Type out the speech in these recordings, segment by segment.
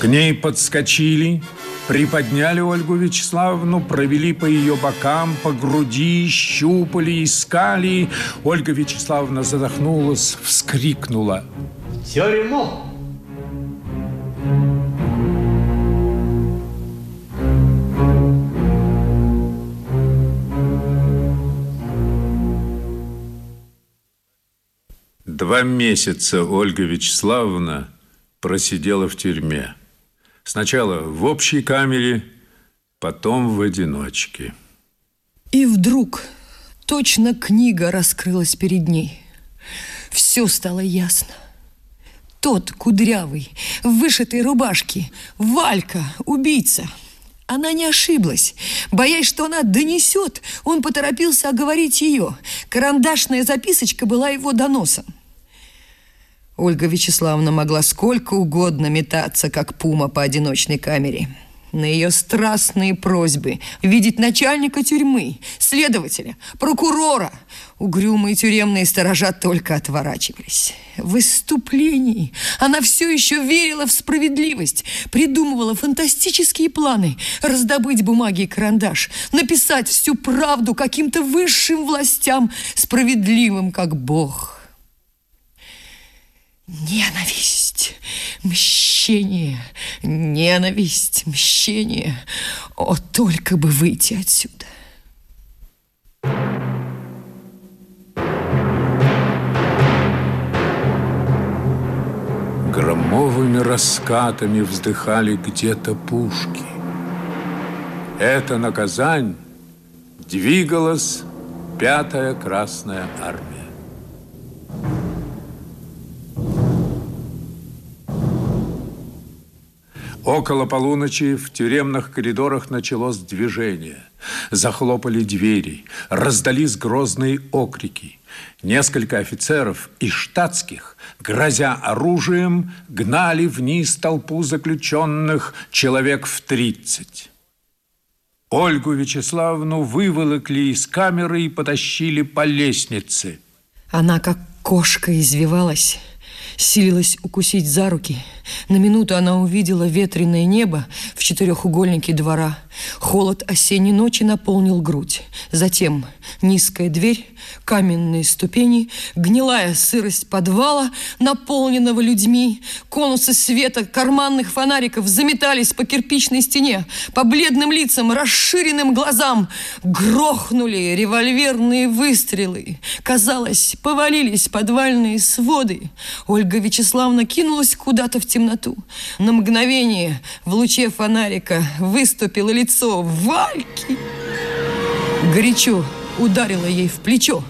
К ней подскочили, приподняли Ольгу Вячеславовну, провели по ее бокам, по груди, щупали, искали. Ольга Вячеславовна задохнулась, вскрикнула. Тюрьму! Два месяца Ольга Вячеславовна просидела в тюрьме. Сначала в общей камере, потом в одиночке. И вдруг точно книга раскрылась перед ней. Все стало ясно. Тот кудрявый, в вышитой рубашке, Валька, убийца. Она не ошиблась. Боясь, что она донесет, он поторопился оговорить ее. Карандашная записочка была его доносом. Ольга Вячеславовна могла сколько угодно метаться, как пума по одиночной камере. На ее страстные просьбы видеть начальника тюрьмы, следователя, прокурора, угрюмые тюремные сторожа только отворачивались. В выступлении она все еще верила в справедливость, придумывала фантастические планы раздобыть бумаги и карандаш, написать всю правду каким-то высшим властям, справедливым, как Бог. Ненависть, мщение, ненависть, мщение. О, только бы выйти отсюда. Громовыми раскатами вздыхали где-то пушки. Это на Казань двигалась пятая Красная Армия. Около полуночи в тюремных коридорах началось движение. Захлопали двери, раздались грозные окрики. Несколько офицеров и штатских, грозя оружием, гнали вниз толпу заключенных человек в тридцать. Ольгу Вячеславовну выволокли из камеры и потащили по лестнице. Она как кошка извивалась силилась укусить за руки. На минуту она увидела ветреное небо в четырехугольнике двора. Холод осенней ночи наполнил грудь. Затем низкая дверь, каменные ступени, гнилая сырость подвала, наполненного людьми. Конусы света карманных фонариков заметались по кирпичной стене, по бледным лицам, расширенным глазам. Грохнули револьверные выстрелы. Казалось, повалились подвальные своды. Ольга Вячеславовна кинулась куда-то в темноту. На мгновение в луче фонарика выступило лицо Вальки. Горячо ударила ей в плечо.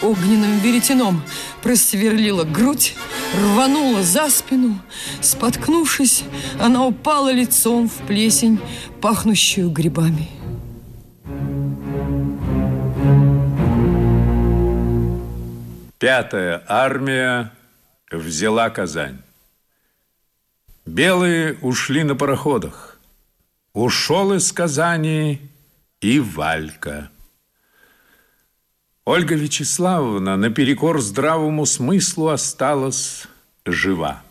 Огненным веретеном просверлила грудь, рванула за спину. Споткнувшись, она упала лицом в плесень, пахнущую грибами. Пятая армия взяла Казань. Белые ушли на пароходах. Ушел из Казани и Валька. Ольга Вячеславовна наперекор здравому смыслу осталась жива.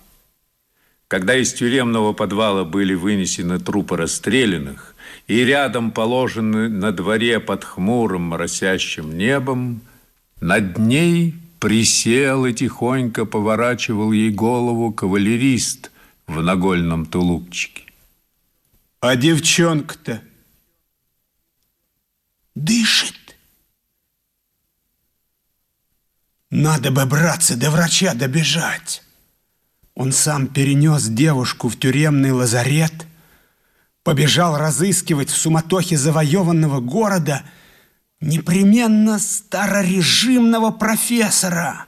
Когда из тюремного подвала были вынесены трупы расстрелянных и рядом положены на дворе под хмурым моросящим небом, над ней присел и тихонько поворачивал ей голову кавалерист в нагольном тулупчике. А девчонка-то дышит. Надо бы, братцы, до врача добежать. Он сам перенес девушку в тюремный лазарет, побежал разыскивать в суматохе завоеванного города непременно старорежимного профессора.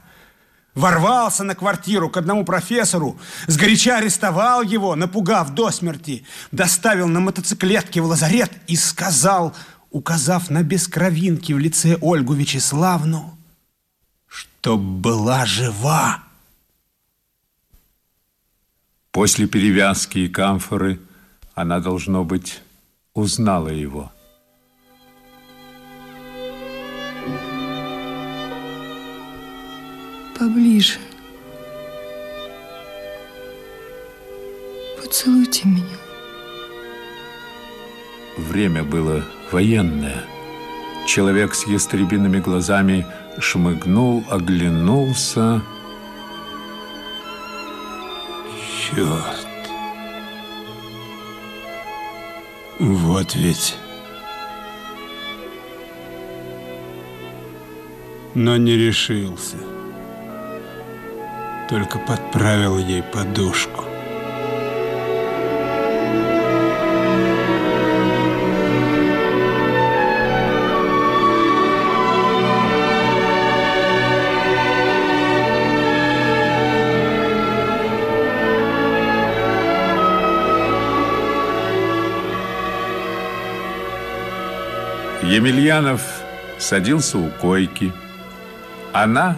Ворвался на квартиру к одному профессору, сгоряча арестовал его, напугав до смерти, доставил на мотоциклетке в лазарет и сказал, указав на бескровинки в лице Ольгу Вячеславну, чтоб была жива. После перевязки и камфоры она, должно быть, узнала его. Поближе. Поцелуйте меня. Время было военное. Человек с ястребиными глазами шмыгнул, оглянулся. Черт. Вот ведь... Но не решился. Только подправил ей подушку. Емельянов садился у койки. Она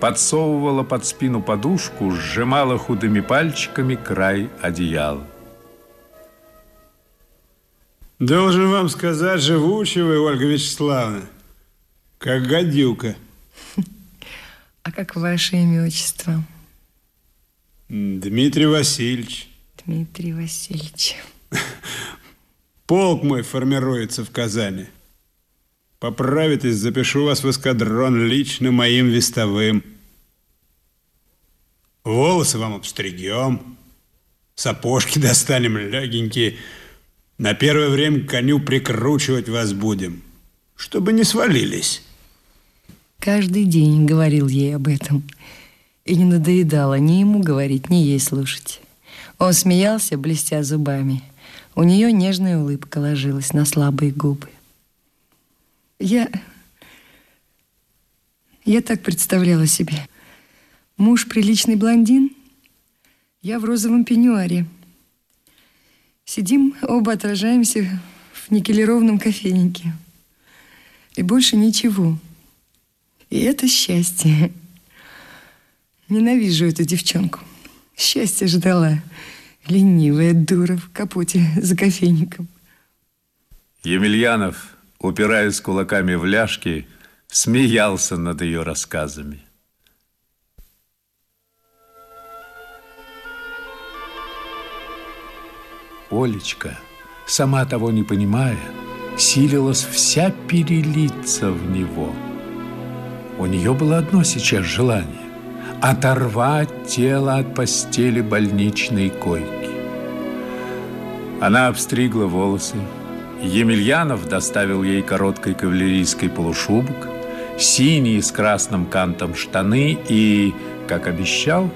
подсовывала под спину подушку, сжимала худыми пальчиками край одеяла. Должен вам сказать, живучая вы, Ольга Вячеславовна, как гадюка. А как ваше имя, отчество? Дмитрий Васильевич. Дмитрий Васильевич. Полк мой формируется в Казани. Поправитесь, запишу вас в эскадрон лично моим вестовым. Волосы вам обстригем, сапожки достанем легенькие. На первое время коню прикручивать вас будем, чтобы не свалились. Каждый день говорил ей об этом. И не надоедало ни ему говорить, ни ей слушать. Он смеялся, блестя зубами. У нее нежная улыбка ложилась на слабые губы. Я... Я так представляла себе. Муж приличный блондин, я в розовом пеньюаре. Сидим, оба отражаемся в никелированном кофейнике. И больше ничего. И это счастье. Ненавижу эту девчонку. Счастье ждала. Ленивая дура в капоте за кофейником. Емельянов упираясь кулаками в ляжки, смеялся над ее рассказами. Олечка, сама того не понимая, силилась вся перелиться в него. У нее было одно сейчас желание – оторвать тело от постели больничной койки. Она обстригла волосы, Емельянов доставил ей короткий кавалерийский полушубок, синие с красным кантом штаны и, как обещал,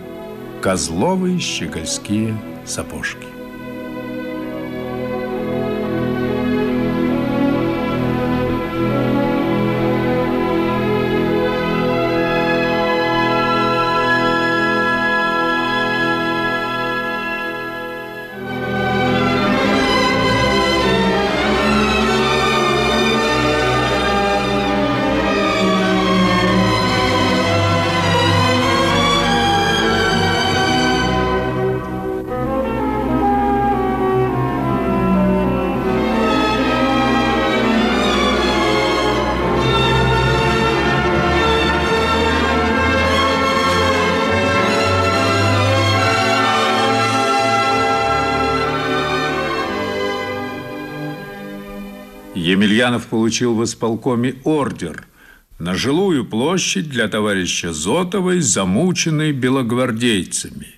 козловые щегольские сапожки. Емельянов получил в исполкоме ордер на жилую площадь для товарища Зотовой, замученной белогвардейцами,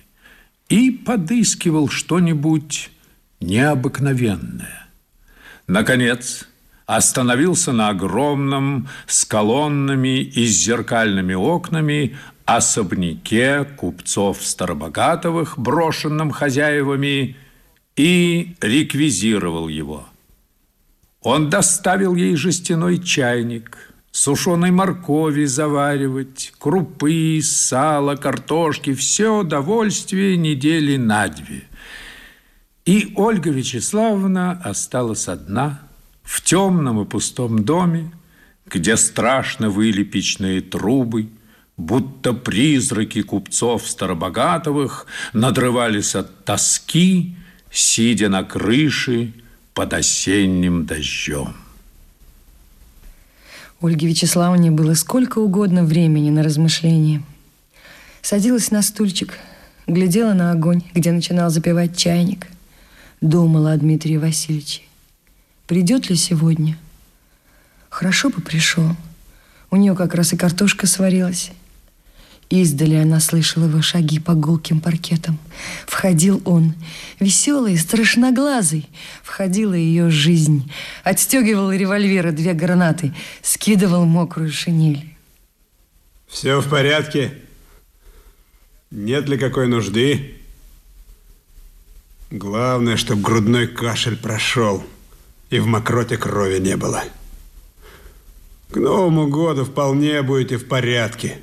и подыскивал что-нибудь необыкновенное. Наконец, остановился на огромном с колоннами и с зеркальными окнами особняке купцов Старобогатовых, брошенном хозяевами, и реквизировал его – он доставил ей жестяной чайник, сушеной моркови заваривать, крупы, сало, картошки, все удовольствие недели на две. И Ольга Вячеславовна осталась одна в темном и пустом доме, где страшно выли печные трубы, будто призраки купцов Старобогатовых надрывались от тоски, сидя на крыше, под осенним дождем. Ольге Вячеславовне было сколько угодно времени на размышление. Садилась на стульчик, глядела на огонь, где начинал запевать чайник. Думала о Дмитрии Васильевиче. Придет ли сегодня? Хорошо бы пришел. У нее как раз и картошка сварилась. Издали она слышала его шаги по гулким паркетам. Входил он, веселый, страшноглазый. Входила ее жизнь. Отстегивал револьвера две гранаты, скидывал мокрую шинель. Все в порядке? Нет ли какой нужды? Главное, чтобы грудной кашель прошел и в мокроте крови не было. К Новому году вполне будете в порядке.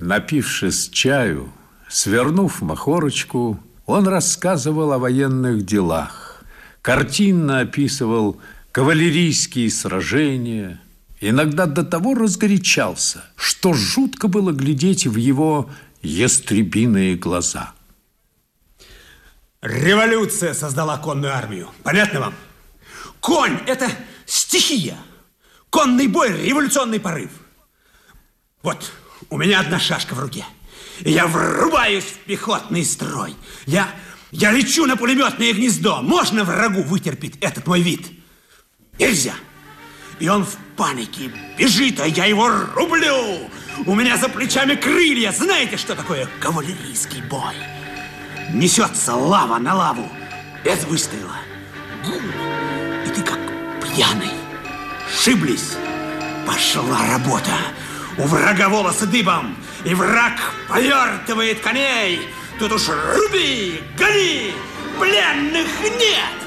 Напившись чаю, свернув махорочку, он рассказывал о военных делах, картинно описывал кавалерийские сражения, иногда до того разгорячался, что жутко было глядеть в его ястребиные глаза. Революция создала конную армию. Понятно вам? Конь – это стихия. Конный бой – революционный порыв. Вот, у меня одна шашка в руке. И я врубаюсь в пехотный строй. Я, я лечу на пулеметное гнездо. Можно врагу вытерпеть этот мой вид? Нельзя. И он в панике бежит, а я его рублю. У меня за плечами крылья. Знаете, что такое кавалерийский бой? Несется лава на лаву. Без выстрела. И ты как пьяный. Шиблись. Пошла работа. У врага волосы дыбом, и враг повертывает коней. Тут уж руби, гони, пленных нет.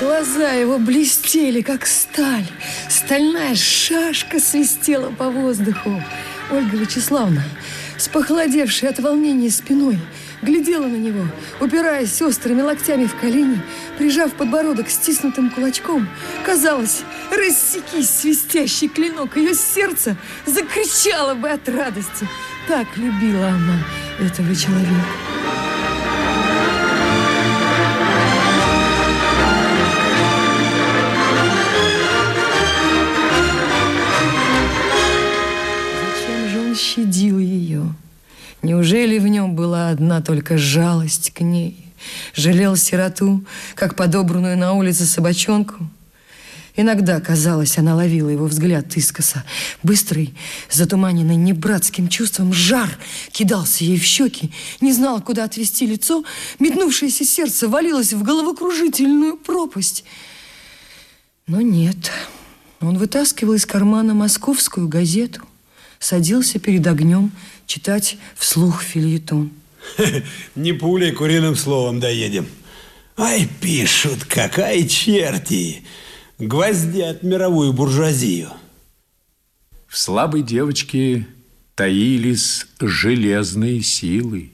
Глаза его блестели, как сталь. Стальная шашка свистела по воздуху. Ольга Вячеславна, с похолодевшей от волнения спиной, глядела на него, упираясь острыми локтями в колени, прижав подбородок стиснутым кулачком. Казалось, рассекись свистящий клинок, ее сердце закричало бы от радости. Так любила она этого человека. Зачем же он щадил ее? Неужели в нем была одна только жалость к ней? Жалел сироту, как подобранную на улице собачонку? Иногда, казалось, она ловила его взгляд искоса. Быстрый, затуманенный небратским чувством, жар кидался ей в щеки, не знала, куда отвести лицо, метнувшееся сердце валилось в головокружительную пропасть. Но нет, он вытаскивал из кармана московскую газету, садился перед огнем читать вслух фильетон. Не пулей, куриным словом доедем. Ай, пишут, какая черти. Гвоздят мировую буржуазию. В слабой девочке таились железные силы.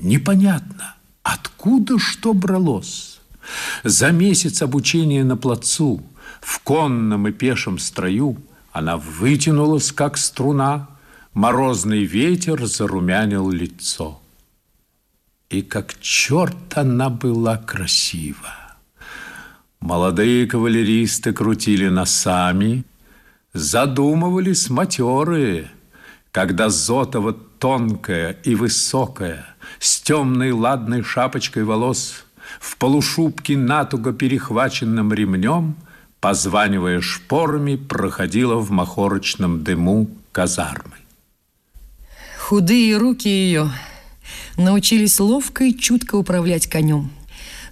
Непонятно, откуда что бралось. За месяц обучения на плацу, в конном и пешем строю, она вытянулась, как струна, морозный ветер зарумянил лицо. И как черт она была красива. Молодые кавалеристы крутили носами, задумывались матерые, когда Зотова тонкая и высокая, с темной ладной шапочкой волос, в полушубке натуго перехваченным ремнем, позванивая шпорами, проходила в махорочном дыму казармы. Худые руки ее научились ловко и чутко управлять конем.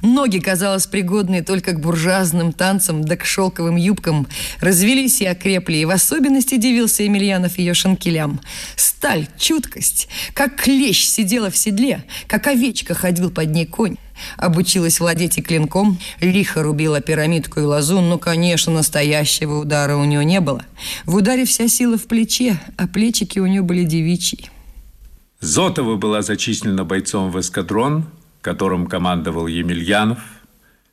Ноги, казалось, пригодные только к буржуазным танцам да к шелковым юбкам, развелись и окрепли, и в особенности дивился Емельянов ее шанкелям. Сталь, чуткость, как клещ сидела в седле, как овечка ходил под ней конь. Обучилась владеть и клинком, лихо рубила пирамидку и лозу, но, конечно, настоящего удара у нее не было. В ударе вся сила в плече, а плечики у нее были девичьи. Зотова была зачислена бойцом в эскадрон, которым командовал Емельянов.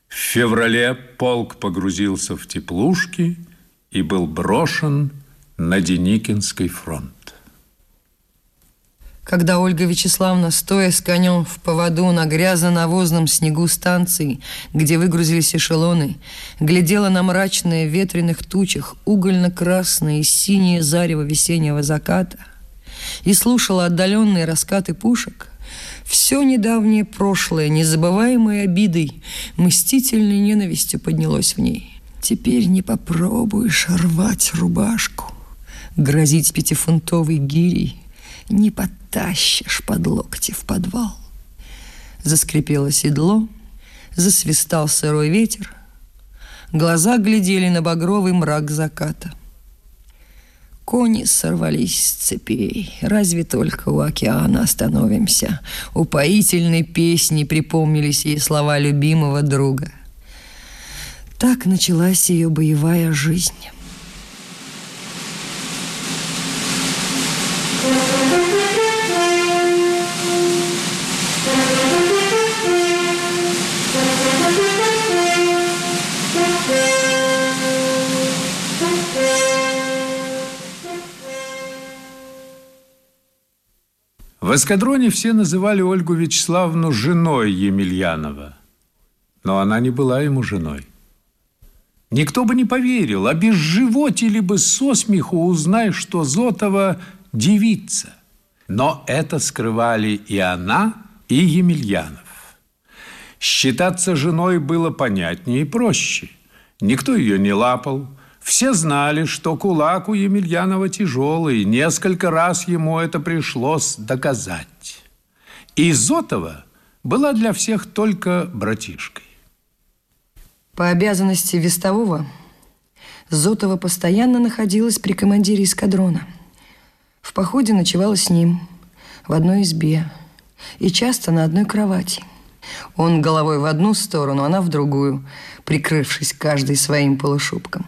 В феврале полк погрузился в теплушки и был брошен на Деникинский фронт. Когда Ольга Вячеславовна, стоя с конем в поводу на грязно-навозном снегу станции, где выгрузились эшелоны, глядела на мрачные ветреных тучах угольно-красные и синие зарево весеннего заката и слушала отдаленные раскаты пушек, все недавнее прошлое, незабываемой обидой, мстительной ненавистью поднялось в ней. Теперь не попробуешь рвать рубашку, грозить пятифунтовой гирей, не подтащишь под локти в подвал. Заскрипело седло, засвистал сырой ветер, глаза глядели на багровый мрак заката. Кони сорвались с цепей. Разве только у океана остановимся. Упоительной песни припомнились ей слова любимого друга. Так началась ее боевая жизнь. В эскадроне все называли Ольгу Вячеславовну женой Емельянова. Но она не была ему женой. Никто бы не поверил, а без животили бы со смеху, узнай, что Зотова девица. Но это скрывали и она, и Емельянов. Считаться женой было понятнее и проще. Никто ее не лапал, все знали, что кулак у Емельянова тяжелый, несколько раз ему это пришлось доказать. И Зотова была для всех только братишкой. По обязанности вестового Зотова постоянно находилась при командире эскадрона. В походе ночевала с ним в одной избе и часто на одной кровати. Он головой в одну сторону, она в другую, прикрывшись каждый своим полушубком.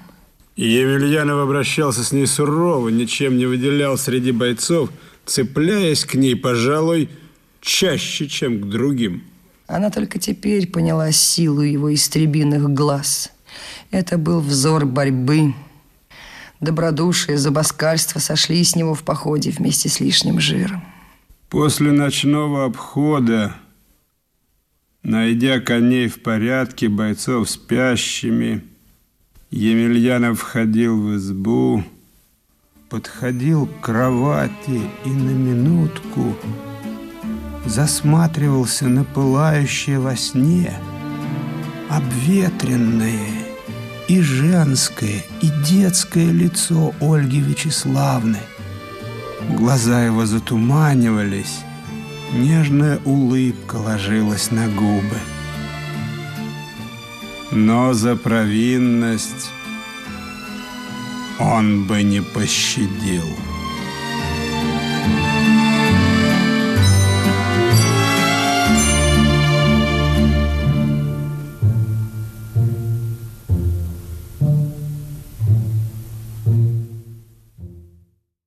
Емельянов обращался с ней сурово, ничем не выделял среди бойцов, цепляясь к ней, пожалуй, чаще, чем к другим. Она только теперь поняла силу его истребиных глаз. Это был взор борьбы. Добродушие, забаскальство сошли с него в походе вместе с лишним жиром. После ночного обхода, найдя коней в порядке, бойцов спящими, Емельянов входил в избу, подходил к кровати и на минутку засматривался на пылающее во сне обветренное и женское, и детское лицо Ольги Вячеславны. Глаза его затуманивались, нежная улыбка ложилась на губы но за провинность он бы не пощадил.